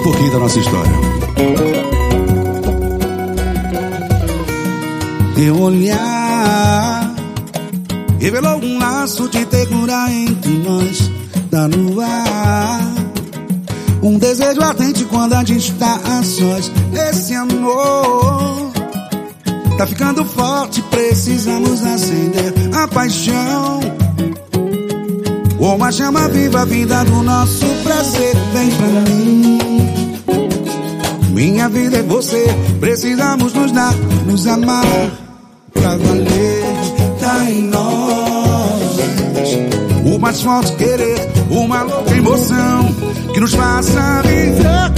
pouquinho da nossa história. Teu olhar revelou um laço de ternura entre nós, no ar. Um desejo ardente quando a gente tá a sós. Esse amor tá ficando forte, precisamos acender a paixão. Uma chama viva, vida do nosso prazer, vem pra mim. Minha vida é você, precisamos nos dar, nos amar. Pra valer, tá em nós. O mais forte querer, uma louca emoção que nos faça viver.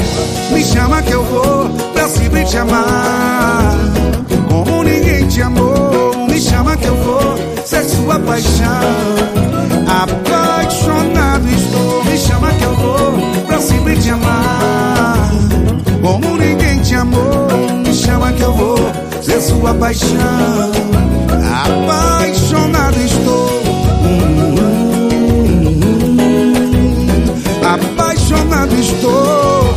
Me chama que eu vou pra sempre te amar. Como ninguém te amou, me chama que eu vou ser sua paixão. Sua paixão. Apaixonado estou. Apaixonado estou.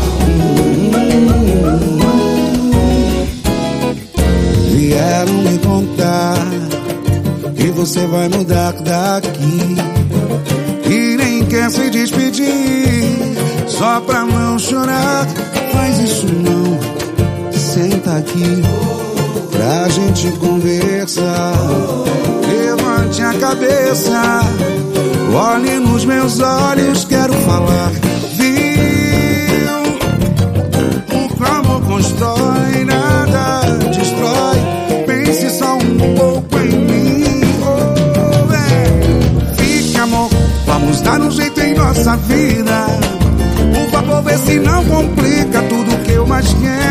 Vieram me contar que você vai mudar daqui e nem quer se despedir só pra não chorar. Faz isso não, senta aqui cabeça, olhe nos meus olhos, quero falar. Viu? O amor constrói, nada destrói. Pense só um pouco em mim. Oh, é. Fique, amor, vamos dar um jeito em nossa vida. Por favor, vê se não complica. Tudo que eu mais quero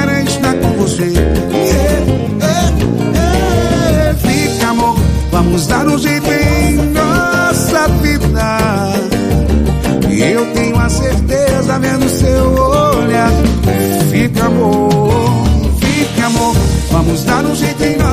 vamos dar um jeito em nossa vida. Eu tenho a certeza vendo seu olhar. Fica, amor, fica, amor, vamos dar um jeito em nossa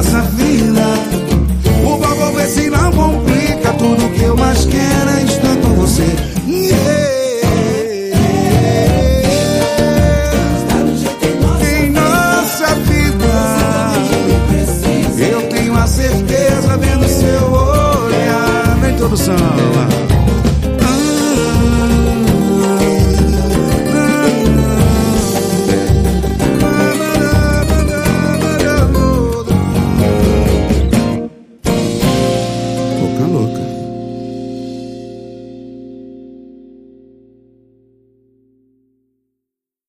samba.